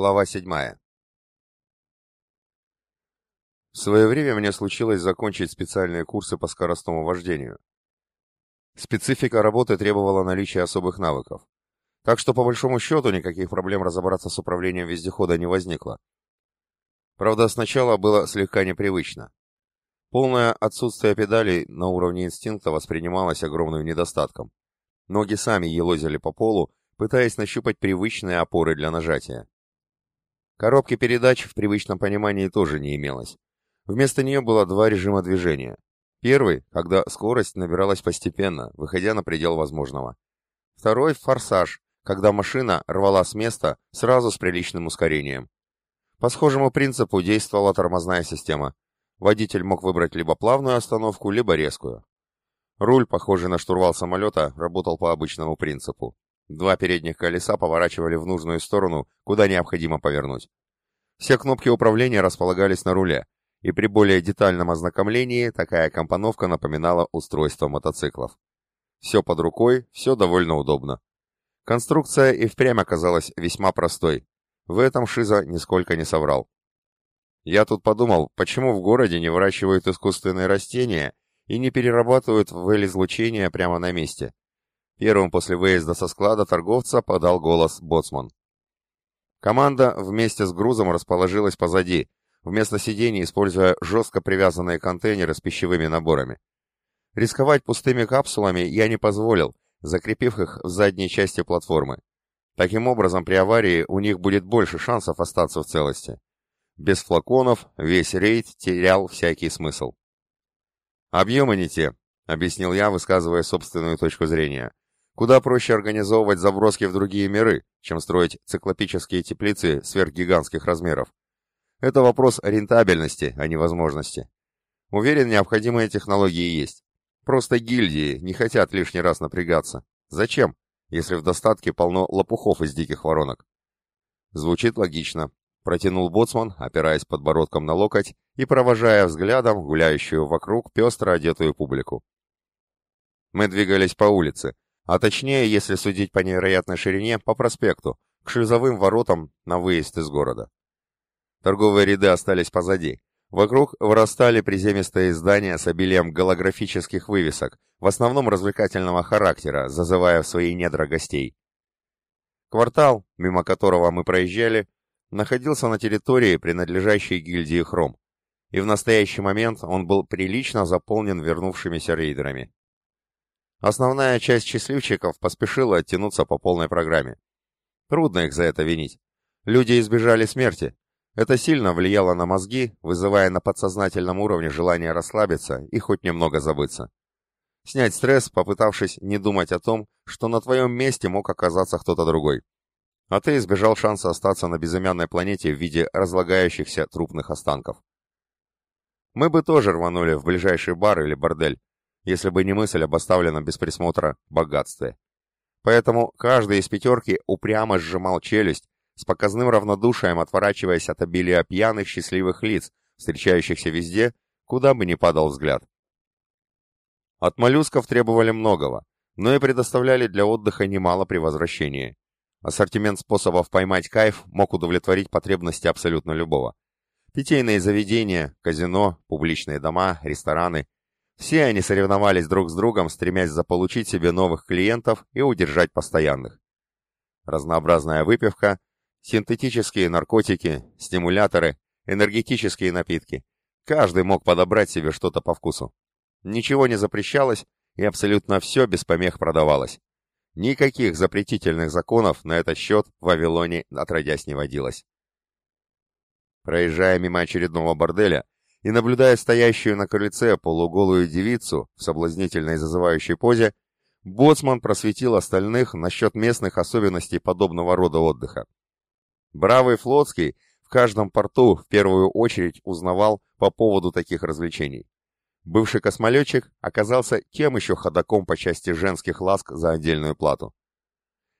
Глава 7. В свое время мне случилось закончить специальные курсы по скоростному вождению. Специфика работы требовала наличия особых навыков. Так что, по большому счету, никаких проблем разобраться с управлением вездехода не возникло. Правда, сначала было слегка непривычно. Полное отсутствие педалей на уровне инстинкта воспринималось огромным недостатком. Ноги сами елозили по полу, пытаясь нащупать привычные опоры для нажатия. Коробки передач в привычном понимании тоже не имелось. Вместо нее было два режима движения. Первый, когда скорость набиралась постепенно, выходя на предел возможного. Второй — форсаж, когда машина рвала с места сразу с приличным ускорением. По схожему принципу действовала тормозная система. Водитель мог выбрать либо плавную остановку, либо резкую. Руль, похожий на штурвал самолета, работал по обычному принципу. Два передних колеса поворачивали в нужную сторону, куда необходимо повернуть. Все кнопки управления располагались на руле, и при более детальном ознакомлении такая компоновка напоминала устройство мотоциклов. Все под рукой, все довольно удобно. Конструкция и впрямь оказалась весьма простой. В этом Шиза нисколько не соврал. Я тут подумал, почему в городе не выращивают искусственные растения и не перерабатывают в излучение прямо на месте. Первым после выезда со склада торговца подал голос боцман. Команда вместе с грузом расположилась позади, вместо сидений используя жестко привязанные контейнеры с пищевыми наборами. Рисковать пустыми капсулами я не позволил, закрепив их в задней части платформы. Таким образом, при аварии у них будет больше шансов остаться в целости. Без флаконов весь рейд терял всякий смысл. «Объемы не те», — объяснил я, высказывая собственную точку зрения. «Куда проще организовывать заброски в другие миры, чем строить циклопические теплицы сверхгигантских размеров. Это вопрос рентабельности, а не возможности. Уверен, необходимые технологии есть. Просто гильдии не хотят лишний раз напрягаться. Зачем, если в достатке полно лопухов из диких воронок? Звучит логично. Протянул боцман, опираясь подбородком на локоть и провожая взглядом гуляющую вокруг пестро одетую публику. Мы двигались по улице, а точнее, если судить по невероятной ширине, по проспекту, к шлюзовым воротам на выезд из города. Торговые ряды остались позади. Вокруг вырастали приземистые здания с обилием голографических вывесок, в основном развлекательного характера, зазывая в свои недра гостей. Квартал, мимо которого мы проезжали, находился на территории, принадлежащей гильдии Хром, и в настоящий момент он был прилично заполнен вернувшимися рейдерами. Основная часть счастливчиков поспешила оттянуться по полной программе. Трудно их за это винить. Люди избежали смерти, это сильно влияло на мозги, вызывая на подсознательном уровне желание расслабиться и хоть немного забыться. Снять стресс, попытавшись не думать о том, что на твоем месте мог оказаться кто-то другой. А ты избежал шанса остаться на безымянной планете в виде разлагающихся трупных останков. Мы бы тоже рванули в ближайший бар или бордель, если бы не мысль об оставленном без присмотра богатстве. Поэтому каждый из пятерки упрямо сжимал челюсть, с показным равнодушием отворачиваясь от обилия пьяных счастливых лиц, встречающихся везде, куда бы ни падал взгляд. От моллюсков требовали многого, но и предоставляли для отдыха немало при возвращении. Ассортимент способов поймать кайф мог удовлетворить потребности абсолютно любого. Питейные заведения, казино, публичные дома, рестораны – все они соревновались друг с другом, стремясь заполучить себе новых клиентов и удержать постоянных. Разнообразная выпивка Синтетические наркотики, стимуляторы, энергетические напитки. Каждый мог подобрать себе что-то по вкусу. Ничего не запрещалось, и абсолютно все без помех продавалось. Никаких запретительных законов на этот счет в Вавилоне отродясь не водилось. Проезжая мимо очередного борделя и наблюдая стоящую на крыльце полуголую девицу в соблазнительной зазывающей позе, Боцман просветил остальных насчет местных особенностей подобного рода отдыха. Бравый флотский в каждом порту в первую очередь узнавал по поводу таких развлечений. Бывший космолетчик оказался тем еще ходаком по части женских ласк за отдельную плату.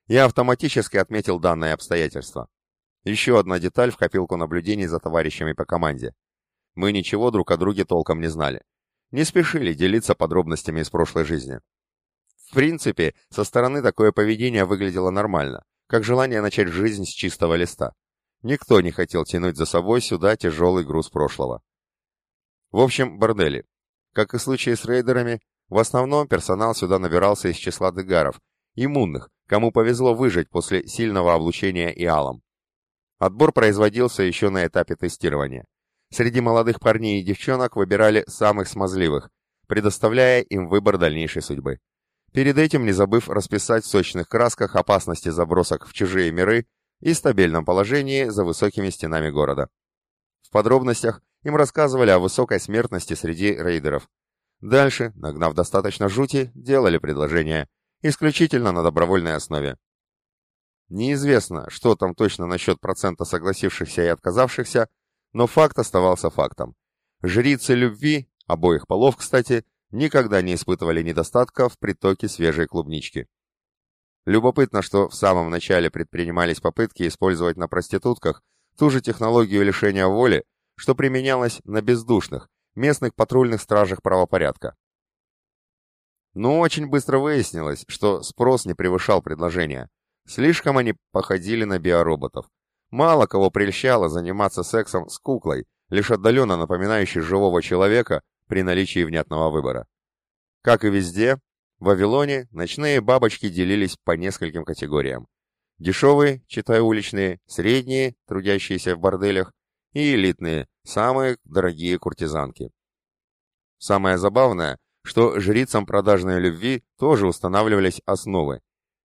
Я автоматически отметил данное обстоятельство. Еще одна деталь в копилку наблюдений за товарищами по команде. Мы ничего друг о друге толком не знали. Не спешили делиться подробностями из прошлой жизни. В принципе, со стороны такое поведение выглядело нормально как желание начать жизнь с чистого листа. Никто не хотел тянуть за собой сюда тяжелый груз прошлого. В общем, бордели. Как и в случае с рейдерами, в основном персонал сюда набирался из числа дегаров, иммунных, кому повезло выжить после сильного облучения иалом. Отбор производился еще на этапе тестирования. Среди молодых парней и девчонок выбирали самых смазливых, предоставляя им выбор дальнейшей судьбы. Перед этим не забыв расписать в сочных красках опасности забросок в чужие миры и стабильном положении за высокими стенами города. В подробностях им рассказывали о высокой смертности среди рейдеров. Дальше, нагнав достаточно жути, делали предложения, исключительно на добровольной основе. Неизвестно, что там точно насчет процента согласившихся и отказавшихся, но факт оставался фактом. Жрицы любви, обоих полов, кстати, никогда не испытывали недостатка в притоке свежей клубнички. Любопытно, что в самом начале предпринимались попытки использовать на проститутках ту же технологию лишения воли, что применялась на бездушных, местных патрульных стражах правопорядка. Но очень быстро выяснилось, что спрос не превышал предложения. Слишком они походили на биороботов. Мало кого прельщало заниматься сексом с куклой, лишь отдаленно напоминающей живого человека при наличии внятного выбора. Как и везде, в Вавилоне ночные бабочки делились по нескольким категориям. Дешевые, читай уличные, средние, трудящиеся в борделях, и элитные, самые дорогие куртизанки. Самое забавное, что жрицам продажной любви тоже устанавливались основы,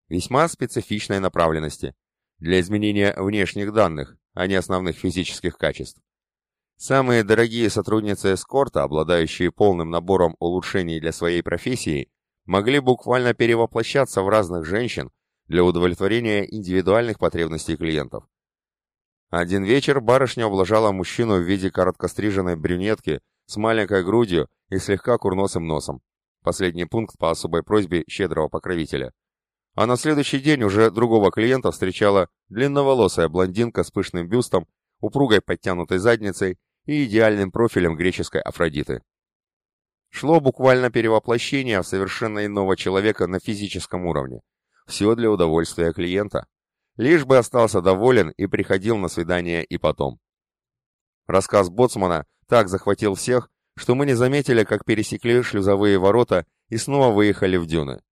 весьма специфичной направленности, для изменения внешних данных, а не основных физических качеств. Самые дорогие сотрудницы эскорта, обладающие полным набором улучшений для своей профессии, могли буквально перевоплощаться в разных женщин для удовлетворения индивидуальных потребностей клиентов. Один вечер барышня ублажала мужчину в виде короткостриженной брюнетки с маленькой грудью и слегка курносым носом. Последний пункт по особой просьбе щедрого покровителя. А на следующий день уже другого клиента встречала длинноволосая блондинка с пышным бюстом, упругой подтянутой задницей и идеальным профилем греческой Афродиты. Шло буквально перевоплощение в совершенно иного человека на физическом уровне. Все для удовольствия клиента. Лишь бы остался доволен и приходил на свидание и потом. Рассказ Боцмана так захватил всех, что мы не заметили, как пересекли шлюзовые ворота и снова выехали в дюны.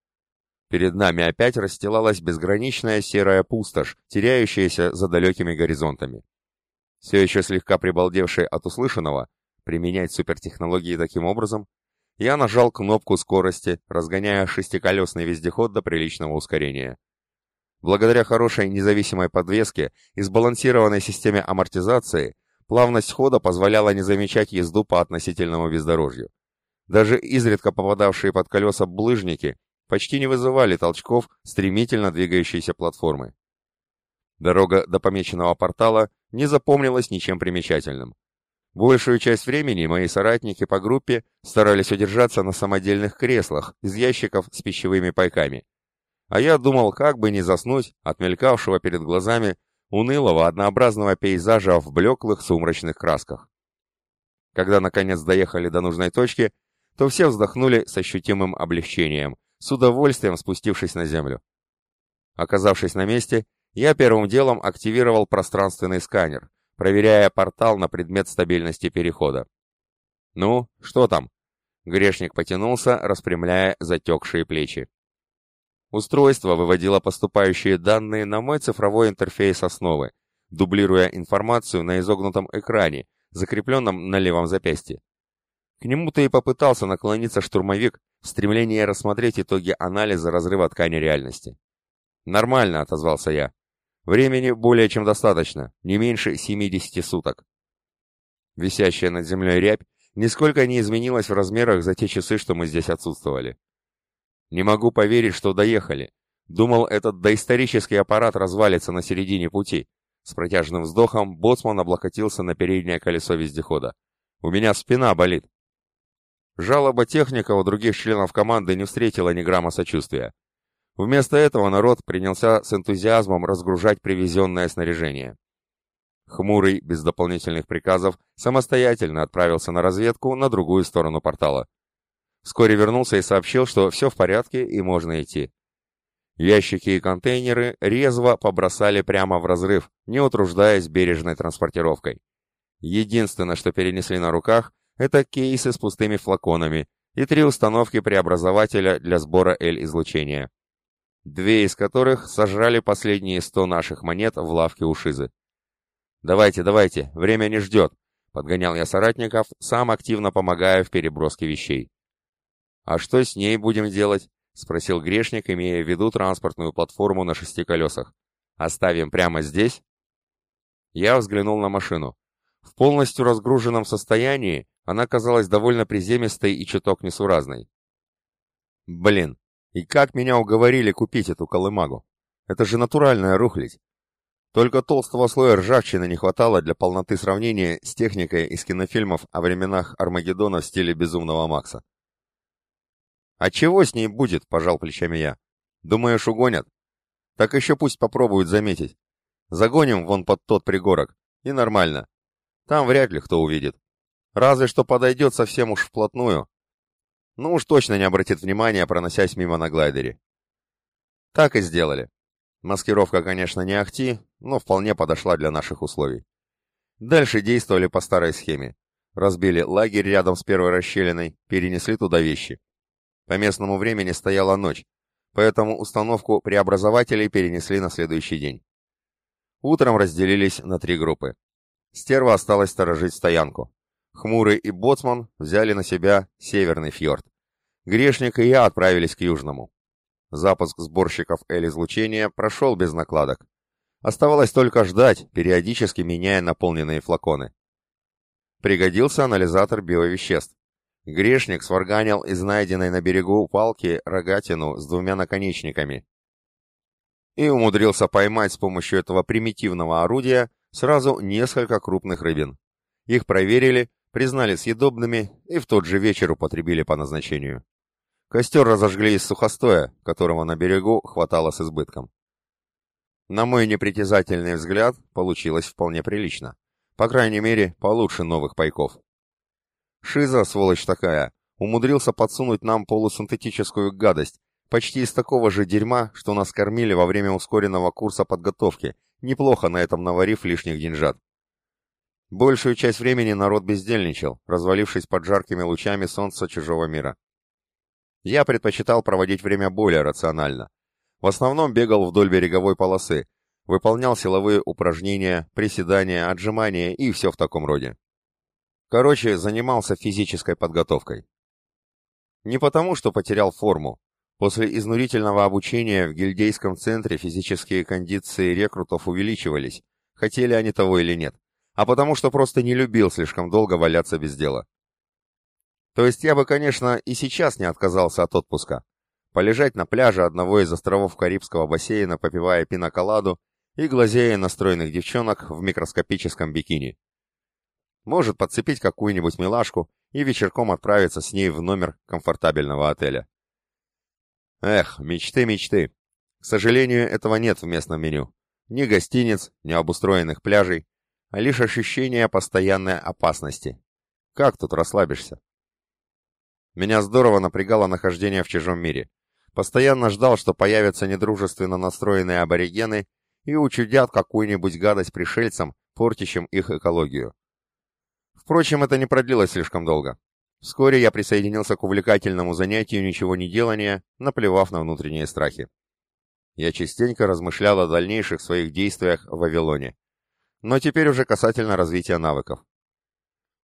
Перед нами опять расстилалась безграничная серая пустошь, теряющаяся за далекими горизонтами. Все еще слегка прибалдевший от услышанного, применять супертехнологии таким образом, я нажал кнопку скорости, разгоняя шестиколесный вездеход до приличного ускорения. Благодаря хорошей независимой подвеске и сбалансированной системе амортизации, плавность хода позволяла не замечать езду по относительному бездорожью. Даже изредка попадавшие под колеса булыжники почти не вызывали толчков стремительно двигающейся платформы. Дорога до помеченного портала не запомнилась ничем примечательным. Большую часть времени мои соратники по группе старались удержаться на самодельных креслах из ящиков с пищевыми пайками. А я думал, как бы не заснуть от мелькавшего перед глазами унылого однообразного пейзажа в блеклых сумрачных красках. Когда наконец доехали до нужной точки, то все вздохнули с ощутимым облегчением, с удовольствием спустившись на землю. Оказавшись на месте, я первым делом активировал пространственный сканер, проверяя портал на предмет стабильности перехода. «Ну, что там?» Грешник потянулся, распрямляя затекшие плечи. Устройство выводило поступающие данные на мой цифровой интерфейс основы, дублируя информацию на изогнутом экране, закрепленном на левом запястье. К нему-то и попытался наклониться штурмовик в стремлении рассмотреть итоги анализа разрыва ткани реальности. «Нормально», — отозвался я. Времени более чем достаточно, не меньше 70 суток. Висящая над землей рябь нисколько не изменилась в размерах за те часы, что мы здесь отсутствовали. Не могу поверить, что доехали. Думал, этот доисторический аппарат развалится на середине пути. С протяжным вздохом боцман облокотился на переднее колесо вездехода. У меня спина болит. Жалоба техника у других членов команды не встретила ни грамма сочувствия. Вместо этого народ принялся с энтузиазмом разгружать привезенное снаряжение. Хмурый, без дополнительных приказов, самостоятельно отправился на разведку на другую сторону портала. Вскоре вернулся и сообщил, что все в порядке и можно идти. Ящики и контейнеры резво побросали прямо в разрыв, не утруждаясь бережной транспортировкой. Единственное, что перенесли на руках, это кейсы с пустыми флаконами и три установки преобразователя для сбора L-излучения. Две из которых сожрали последние сто наших монет в лавке у Шизы. «Давайте, давайте, время не ждет», — подгонял я соратников, сам активно помогая в переброске вещей. «А что с ней будем делать?» — спросил грешник, имея в виду транспортную платформу на шести колесах. «Оставим прямо здесь?» Я взглянул на машину. В полностью разгруженном состоянии она казалась довольно приземистой и чуток несуразной. Блин, и как меня уговорили купить эту колымагу? Это же натуральная рухлядь. Только толстого слоя ржавчины не хватало для полноты сравнения с техникой из кинофильмов о временах Армагеддона в стиле Безумного Макса. «А чего с ней будет?» — пожал плечами я. «Думаешь, угонят? Так еще пусть попробуют заметить. Загоним вон под тот пригорок, и нормально. Там вряд ли кто увидит. Разве что подойдет совсем уж вплотную. Ну уж точно не обратит внимания, проносясь мимо на глайдере. Так и сделали. Маскировка, конечно, не ахти, но вполне подошла для наших условий. Дальше действовали по старой схеме. Разбили лагерь рядом с первой расщелиной, перенесли туда вещи. По местному времени стояла ночь, поэтому установку преобразователей перенесли на следующий день. Утром разделились на три группы. Стерва осталась сторожить стоянку. Хмурый и Боцман взяли на себя северный фьорд. Грешник и я отправились к южному. Запуск сборщиков L-излучения прошел без накладок. Оставалось только ждать, периодически меняя наполненные флаконы. Пригодился анализатор биовеществ. Грешник сварганил из найденной на берегу палки рогатину с двумя наконечниками и умудрился поймать с помощью этого примитивного орудия сразу несколько крупных рыбин. Их проверили, признали съедобными и в тот же вечер употребили по назначению. Костер разожгли из сухостоя, которого на берегу хватало с избытком. На мой непритязательный взгляд, получилось вполне прилично. По крайней мере, получше новых пайков. Шиза, сволочь такая, умудрился подсунуть нам полусинтетическую гадость, почти из такого же дерьма, что нас кормили во время ускоренного курса подготовки, неплохо на этом наварив лишних деньжат. Большую часть времени народ бездельничал, развалившись под жаркими лучами солнца чужого мира. Я предпочитал проводить время более рационально. В основном бегал вдоль береговой полосы, выполнял силовые упражнения, приседания, отжимания и все в таком роде. Короче, занимался физической подготовкой. Не потому, что потерял форму. После изнурительного обучения в гильдейском центре физические кондиции рекрутов увеличивались, хотели они того или нет, а потому что просто не любил слишком долго валяться без дела. То есть я бы, конечно, и сейчас не отказался от отпуска. Полежать на пляже одного из островов Карибского бассейна, попивая пиноколаду и глазея на стройных девчонок в микроскопическом бикини. Может подцепить какую-нибудь милашку и вечерком отправиться с ней в номер комфортабельного отеля. Эх, мечты, мечты. К сожалению, этого нет в местном меню. Ни гостиниц, ни обустроенных пляжей, а лишь ощущение постоянной опасности. Как тут расслабишься? Меня здорово напрягало нахождение в чужом мире. Постоянно ждал, что появятся недружественно настроенные аборигены и учудят какую-нибудь гадость пришельцам, портящим их экологию. Впрочем, это не продлилось слишком долго. Вскоре я присоединился к увлекательному занятию ничего не делания, наплевав на внутренние страхи. Я частенько размышлял о дальнейших своих действиях в Вавилоне. Но теперь уже касательно развития навыков.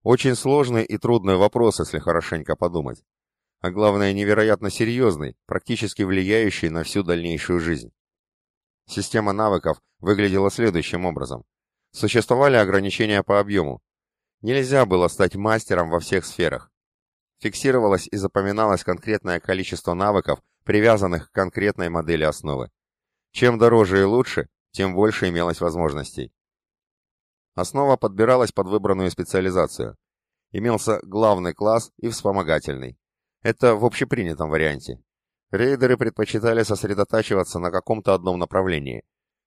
Очень сложный и трудный вопрос, если хорошенько подумать. А главное, невероятно серьезный, практически влияющий на всю дальнейшую жизнь. Система навыков выглядела следующим образом. Существовали ограничения по объему, Нельзя было стать мастером во всех сферах. Фиксировалось и запоминалось конкретное количество навыков, привязанных к конкретной модели основы. Чем дороже и лучше, тем больше имелось возможностей. Основа подбиралась под выбранную специализацию. Имелся главный класс и вспомогательный. Это в общепринятом варианте. Рейдеры предпочитали сосредотачиваться на каком-то одном направлении,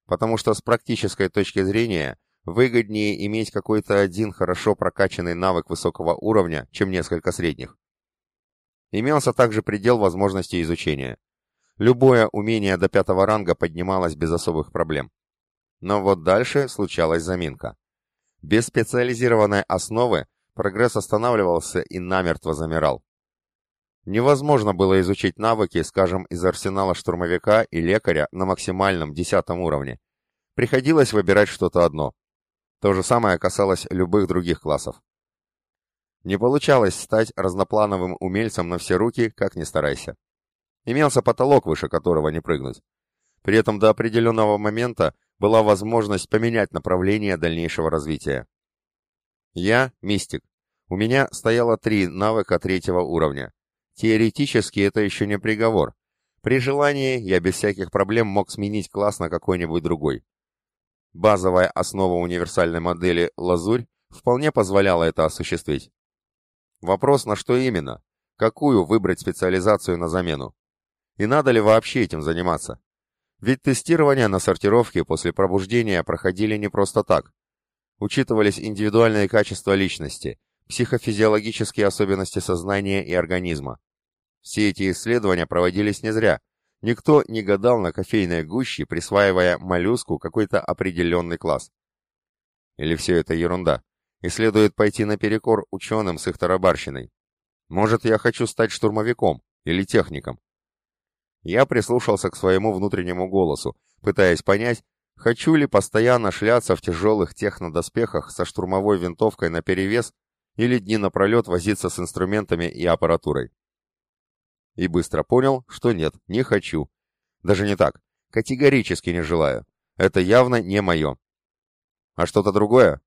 потому что с практической точки зрения Выгоднее иметь какой-то один хорошо прокачанный навык высокого уровня, чем несколько средних. Имелся также предел возможностей изучения. Любое умение до пятого ранга поднималось без особых проблем. Но вот дальше случалась заминка. Без специализированной основы прогресс останавливался и намертво замирал. Невозможно было изучить навыки, скажем, из арсенала штурмовика и лекаря на максимальном десятом уровне. Приходилось выбирать что-то одно. То же самое касалось любых других классов. Не получалось стать разноплановым умельцем на все руки, как ни старайся. Имелся потолок, выше которого не прыгнуть. При этом до определенного момента была возможность поменять направление дальнейшего развития. Я — мистик. У меня стояло три навыка третьего уровня. Теоретически это еще не приговор. При желании я без всяких проблем мог сменить класс на какой-нибудь другой. Базовая основа универсальной модели «Лазурь» вполне позволяла это осуществить. Вопрос, на что именно? Какую выбрать специализацию на замену? И надо ли вообще этим заниматься? Ведь тестирования на сортировке после пробуждения проходили не просто так. Учитывались индивидуальные качества личности, психофизиологические особенности сознания и организма. Все эти исследования проводились не зря. Никто не гадал на кофейной гуще, присваивая моллюску какой-то определенный класс. Или все это ерунда, и следует пойти наперекор ученым с их тарабарщиной. Может, я хочу стать штурмовиком или техником? Я прислушался к своему внутреннему голосу, пытаясь понять, хочу ли постоянно шляться в тяжелых технодоспехах со штурмовой винтовкой наперевес или дни напролет возиться с инструментами и аппаратурой. И быстро понял, что нет, не хочу. Даже не так, категорически не желаю. Это явно не мое. А что-то другое?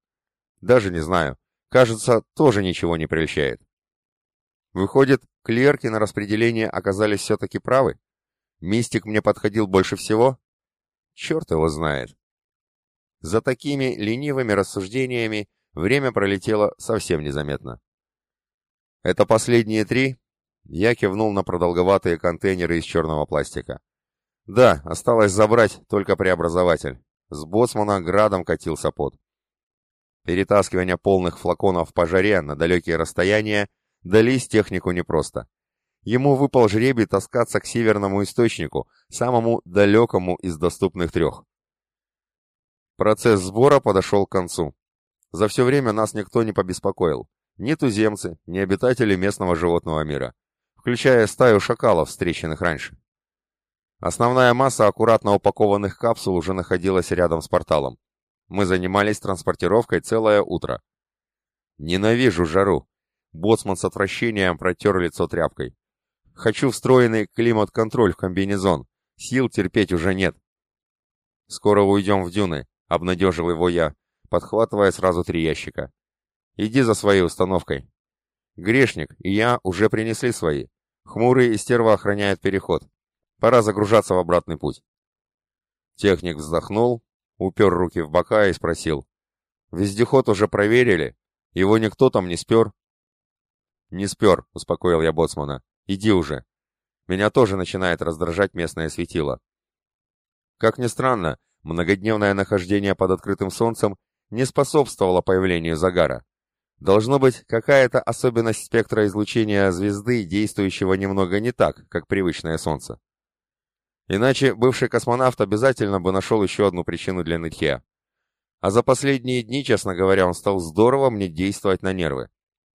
Даже не знаю. Кажется, тоже ничего не прельщает. Выходит, клерки на распределение оказались все-таки правы? Мистик мне подходил больше всего? Черт его знает. За такими ленивыми рассуждениями время пролетело совсем незаметно. Это последние три? Я кивнул на продолговатые контейнеры из черного пластика. Да, осталось забрать только преобразователь. С боцмана градом катился пот. Перетаскивание полных флаконов по жаре на далекие расстояния дались технику непросто ему выпал жребий таскаться к северному источнику, самому далекому из доступных трех. Процесс сбора подошел к концу. За все время нас никто не побеспокоил. Ни туземцы, ни обитатели местного животного мира, включая стаю шакалов, встреченных раньше. Основная масса аккуратно упакованных капсул уже находилась рядом с порталом. Мы занимались транспортировкой целое утро. Ненавижу жару. Боцман с отвращением протер лицо тряпкой. Хочу встроенный климат-контроль в комбинезон. Сил терпеть уже нет. Скоро уйдем в дюны, обнадежил его я, подхватывая сразу три ящика. Иди за своей установкой. Грешник и я уже принесли свои. Хмурый и стерва охраняют переход. Пора загружаться в обратный путь. Техник вздохнул, упер руки в бока и спросил. «Вездеход уже проверили? Его никто там не спер?» «Не спер», — успокоил я боцмана. Иди уже. Меня тоже начинает раздражать местное светило. Как ни странно, многодневное нахождение под открытым солнцем не способствовало появлению загара. Должно быть какая-то особенность спектра излучения звезды, действующего немного не так, как привычное солнце. Иначе бывший космонавт обязательно бы нашел еще одну причину для нытья. А за последние дни, честно говоря, он стал здорово мне действовать на нервы.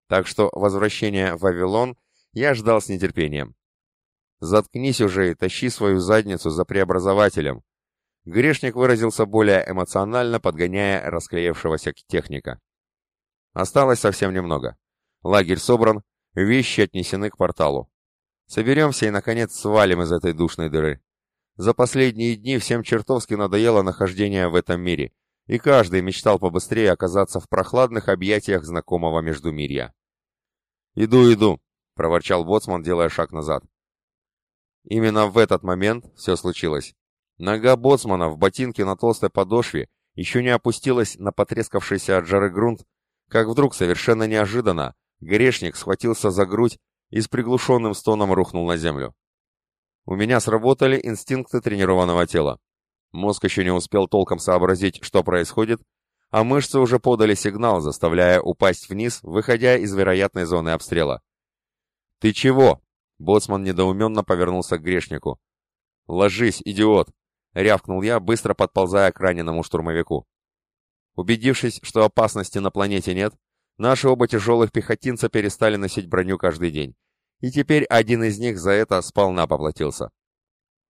Так что возвращение в Вавилон я ждал с нетерпением. «Заткнись уже и тащи свою задницу за преобразователем». Грешник выразился более эмоционально, подгоняя расклеившегося техника. Осталось совсем немного. Лагерь собран, вещи отнесены к порталу. Соберемся и, наконец, свалим из этой душной дыры. За последние дни всем чертовски надоело нахождение в этом мире, и каждый мечтал побыстрее оказаться в прохладных объятиях знакомого междумирья. «Иду, иду», проворчал боцман, делая шаг назад. Именно в этот момент все случилось. Нога боцмана в ботинке на толстой подошве еще не опустилась на потрескавшийся от жары грунт, как вдруг совершенно неожиданно грешник схватился за грудь и с приглушенным стоном рухнул на землю. У меня сработали инстинкты тренированного тела. Мозг еще не успел толком сообразить, что происходит, а мышцы уже подали сигнал, заставляя упасть вниз, выходя из вероятной зоны обстрела. «Ты чего?» — боцман недоуменно повернулся к грешнику. «Ложись, идиот!» — рявкнул я, быстро подползая к раненому штурмовику. Убедившись, что опасности на планете нет, наши оба тяжелых пехотинца перестали носить броню каждый день, и теперь один из них за это сполна поплатился.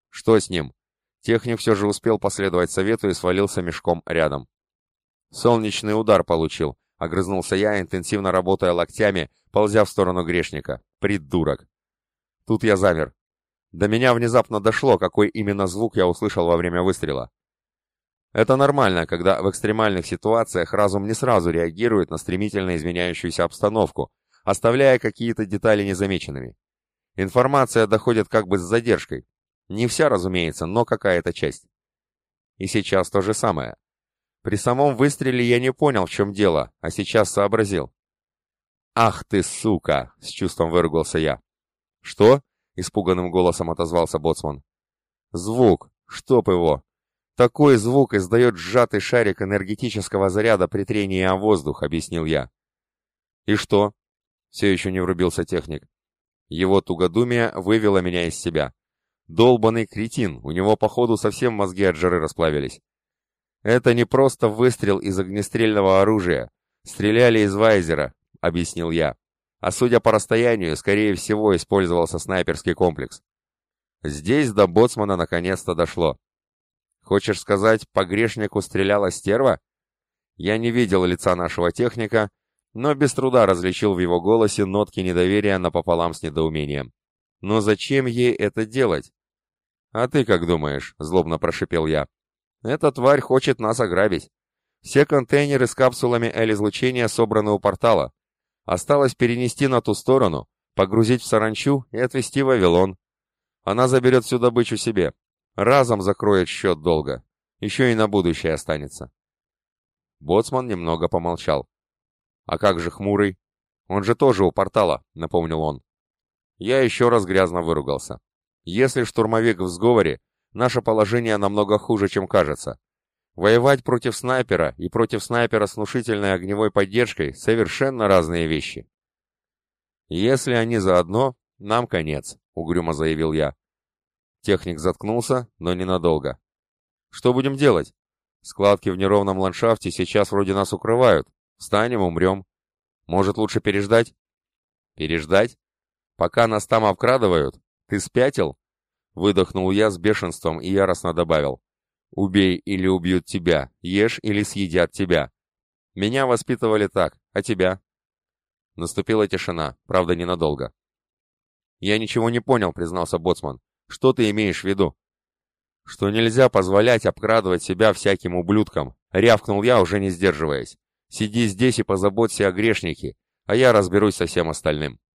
Что с ним? Техник все же успел последовать совету и свалился мешком рядом. Солнечный удар получил, огрызнулся я, интенсивно работая локтями, ползя в сторону грешника. Придурок. Тут я замер. До меня внезапно дошло, какой именно звук я услышал во время выстрела. Это нормально, когда в экстремальных ситуациях разум не сразу реагирует на стремительно изменяющуюся обстановку, оставляя какие-то детали незамеченными. Информация доходит как бы с задержкой. Не вся, разумеется, но какая-то часть. И сейчас то же самое. При самом выстреле я не понял, в чем дело, а сейчас сообразил. «Ах ты, сука!» — с чувством выругался я. «Что?» — испуганным голосом отозвался боцман. «Звук! Чтоб его! Такой звук издает сжатый шарик энергетического заряда при трении о воздух», — объяснил я. «И что?» — все еще не врубился техник. Его тугодумие вывело меня из себя. Долбанный кретин, у него, походу, совсем мозги от жары расплавились. Это не просто выстрел из огнестрельного оружия. Стреляли из вайзера, объяснил я. А судя по расстоянию, скорее всего, использовался снайперский комплекс. Здесь до боцмана наконец-то дошло. Хочешь сказать, по грешнику стреляла стерва? Я не видел лица нашего техника, но без труда различил в его голосе нотки недоверия напополам с недоумением. Но зачем ей это делать? «А ты как думаешь?» — злобно прошипел я. «Эта тварь хочет нас ограбить. Все контейнеры с капсулами L-излучения собраны у портала. Осталось перенести на ту сторону, погрузить в саранчу и отвезти в Вавилон. Она заберет всю добычу себе. Разом закроет счет долга. Еще и на будущее останется». Боцман немного помолчал. «А как же Хмурый? Он же тоже у портала», — напомнил он. Я еще раз грязно выругался. Если штурмовик в сговоре, наше положение намного хуже, чем кажется. Воевать против снайпера и против снайпера с внушительной огневой поддержкой – совершенно разные вещи. «Если они заодно, нам конец», — угрюмо заявил я. Техник заткнулся, но ненадолго. «Что будем делать? Складки в неровном ландшафте сейчас вроде нас укрывают. Встанем, умрем. Может, лучше переждать?» «Переждать? Пока нас там обкрадывают? «Ты спятил?» Выдохнул я с бешенством и яростно добавил. «Убей или убьют тебя, ешь или съедят тебя. Меня воспитывали так, а тебя?» Наступила тишина, правда ненадолго. «Я ничего не понял», — признался Боцман. «Что ты имеешь в виду?» «Что нельзя позволять обкрадывать себя всяким ублюдкам», — рявкнул я, уже не сдерживаясь. «Сиди здесь и позаботься о грешнике, а я разберусь со всем остальным».